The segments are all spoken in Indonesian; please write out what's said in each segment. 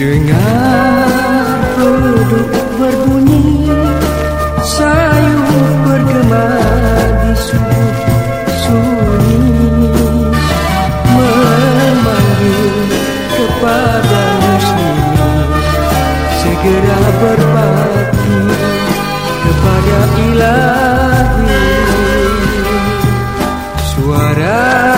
Dengar beduk berbunyi Sayup bergema di subuh sunyi Memanggil kepada muslim Segera berbakti kepada ilahi. Suara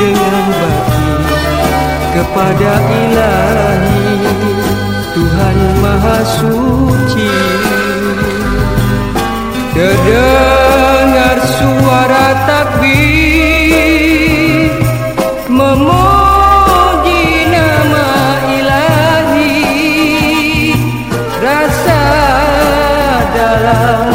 dengan bakti Kepada ilahi Tuhan Maha Suci. Terdengar suara takbir Memuji nama ilahi. Rasa dalam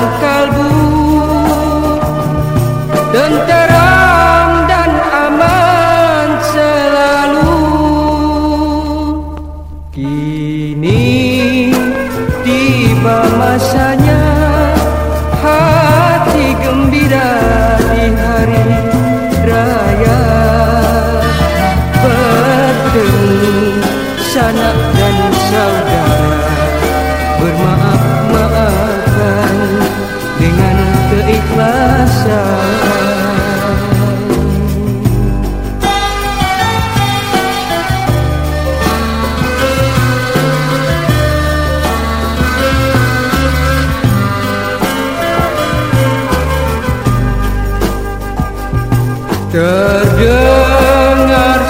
Terdengar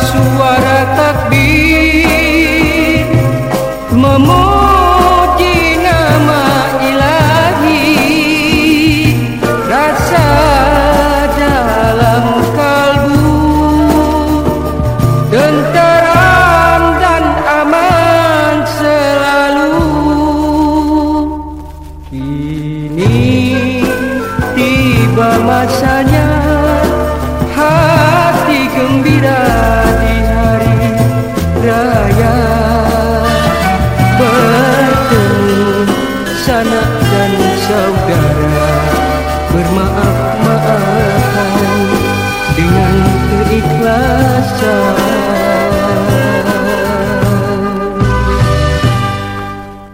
suara takbir Memuji nama ilahi. Rasa dalam kalbu Tenteram dan aman selalu. Kini tiba masanya